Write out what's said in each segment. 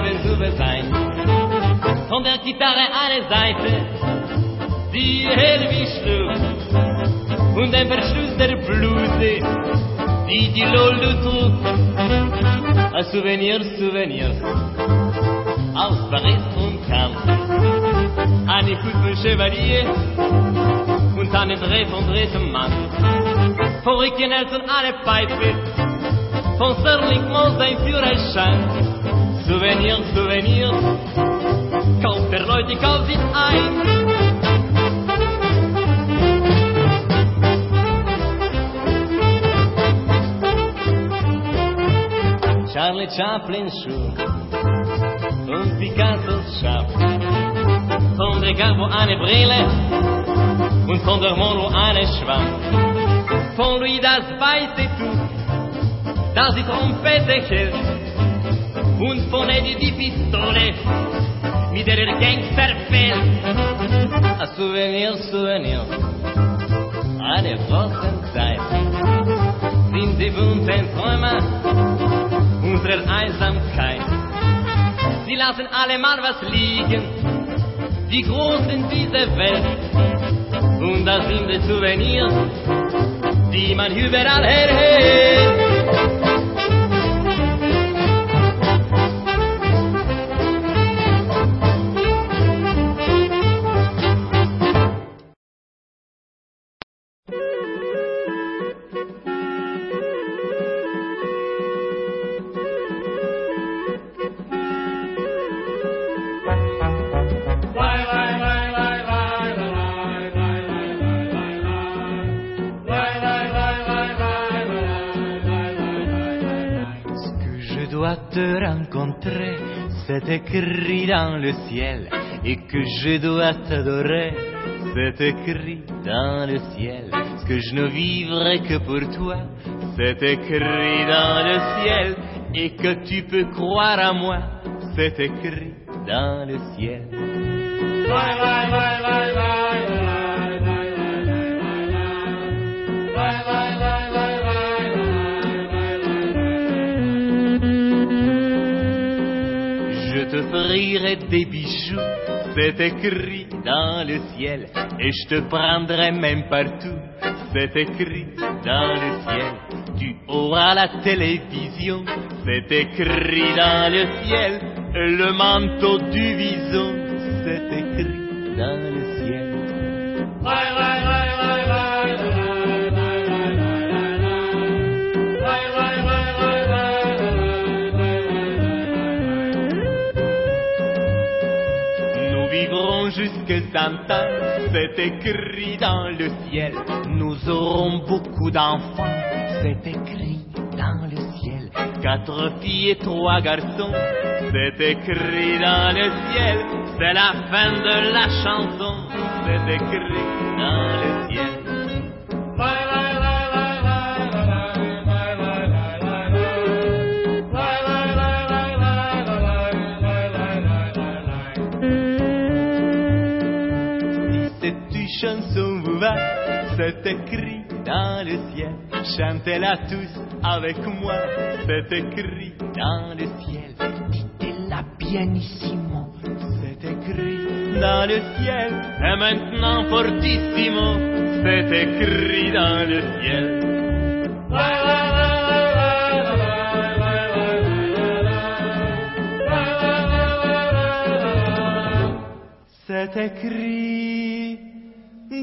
Leben zu sein. Von der Gitarre eine Seite, die hell wie Schluss, und ein Verschluss der Bluse, die die Lollu trug. Ein Souvenir, Souvenir, aus Paris und Cannes, eine Fuß Chevalier, und eine Dreh von drehtem Mann. Von Ricky Nelson eine Pfeife, von Sterling Moss ein Führerschein. Souvenir, Souvenir, kauft der Leute, kauft sich ein. Charlie Chaplin Schuh und Picassos Schaff. Von der Garbo eine Brille und von der Mono eine Schwamm. Von Louis das weiße Tuch, das die Trompete hält. Und von die Pistole, mit der Gangster fällt. Ein Souvenir, Souvenir, eine große Zeit. Sind die bunten Träume unserer Einsamkeit. Sie lassen alle mal was liegen, die Großen dieser Welt. Und das sind die Souvenirs, die man überall erhält. Dois te rencontrer, c'est écrit dans le ciel. Et que je dois t'adorer, c'est écrit dans le ciel. Que je ne vivrai que pour toi, c'est écrit dans le ciel. Et que tu peux croire à moi, c'est écrit dans le ciel. Te ferai des bijoux, c'est écrit dans le ciel. Et je te prendrai même partout, c'est écrit dans le ciel. Tu auras la télévision, c'est écrit dans le ciel. Le manteau du vison, c'est écrit dans le ciel. Nous aurons beaucoup d'enfants, c'est écrit dans le ciel. Quatre filles et trois garçons, c'est écrit dans le ciel. C'est la fin de la chanson, c'est écrit dans le ciel. C'est écrit dans le ciel. Chantez-la tous avec moi, c'est écrit dans le ciel. Dites-la pianissimo, c'est écrit dans le ciel. Et maintenant fortissimo, c'est écrit dans le ciel. C'est écrit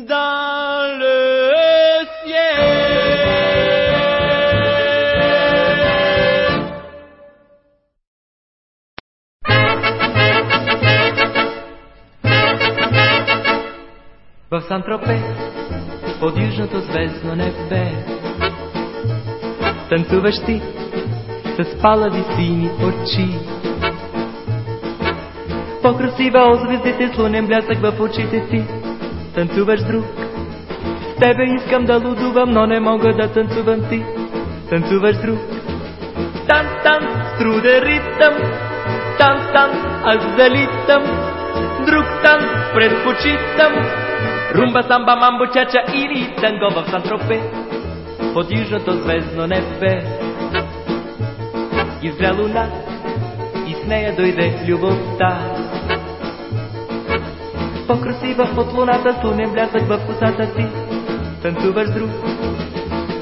dans le В Сан-Тропе под южното звездно небе. Танцуваш ти с палави сини очи. По-красива от звездите с лунен блясък в очите ти Танцуваш друг. С тебе искам да лудувам, но не мога да танцувам ти. Танцуваш друг. Танц, танц, струде ритъм. Танц, танц, аз залитам. Друг танц предпочитам Румба, самба, мамбо, чача или танго в Сан-Тропе Под южното звездно небе изгря луна и с нея дойде любовта. По-красива от луната, слунен блясък в косата ти, танцуваш друг.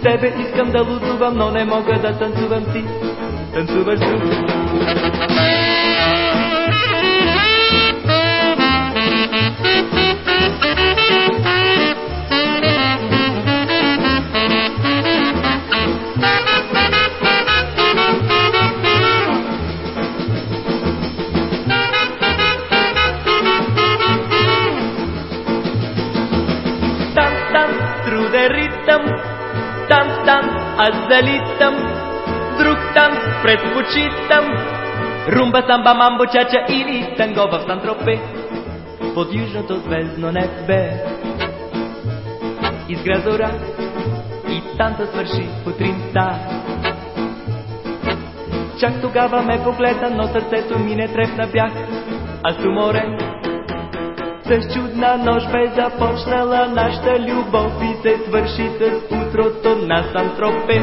Тебе искам да лудувам, но не мога да танцувам ти, танцуваш друг. Аз залитам, друг танц предпочитам. Румба, самба, мамбо, чача или танго в Сан-Тропе, под южното звездно небе. Изгря зора и танца свърши утринта. Чак тогава ме погледа, но сърцето ми не трепна бях. Аз уморен с чудна нощ бе започнала нашата любов и се свърши с утрото на Сантропе.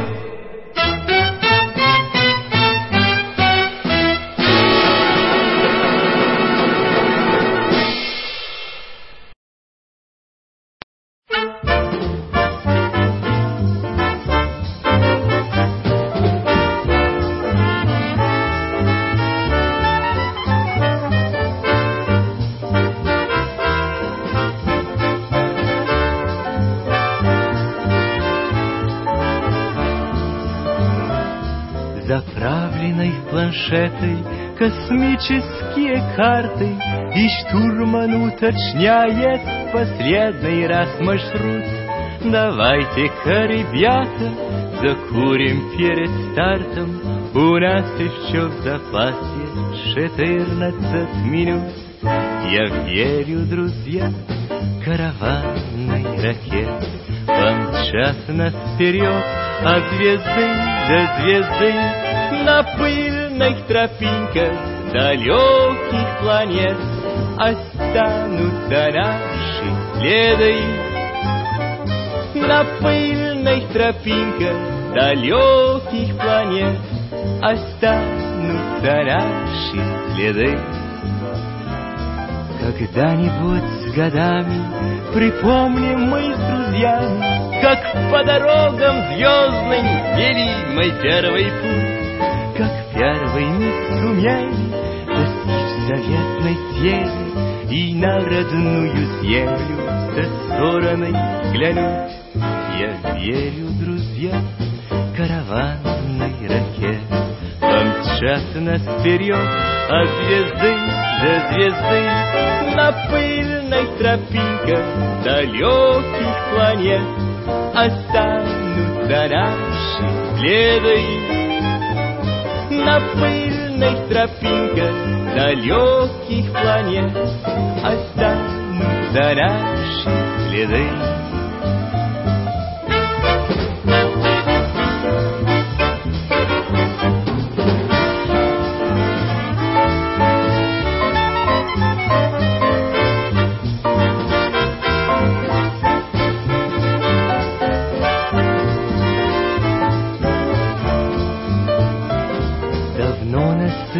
Планшетой космические карты, И штурман уточняет последний раз маршрут. Давайте-ка, ребята, закурим перед стартом, У нас еще в запасе 14 минут. Я верю, друзья, караванной ракет Помчат нас вперед от звезды до звезды на пыль длинных тропинках далеких планет Останутся наши следы. На пыльных тропинках далеких планет Останутся наши следы. Когда-нибудь с годами Припомним мы с друзьями Как по дорогам звездным Вели мой первый путь первый миг сумели достичь заветной цели И на родную землю со стороны глянуть. Я верю, друзья, караванной ракет Помчат нас вперед от звезды до звезды На пыльной тропинках далеких планет Останутся наши следы на пыльных тропинках далеких планет останутся наши следы.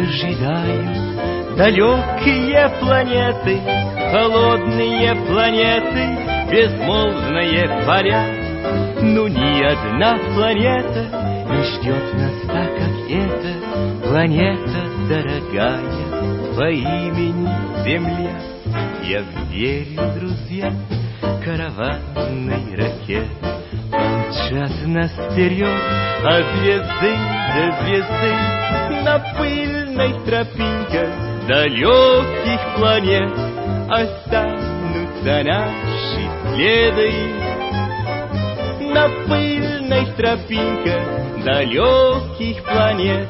Ожидаю Далекие планеты, холодные планеты, безмолвные поля. Но ни одна планета не ждет нас так, как эта планета дорогая по имени Земля. Я верю, друзья, караванной ракет помчат нас вперед от звезды до звезды на пыль длинной тропинкой далеких планет останутся наши следы. На пыльной тропинке далеких планет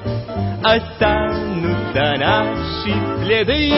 останутся наши следы.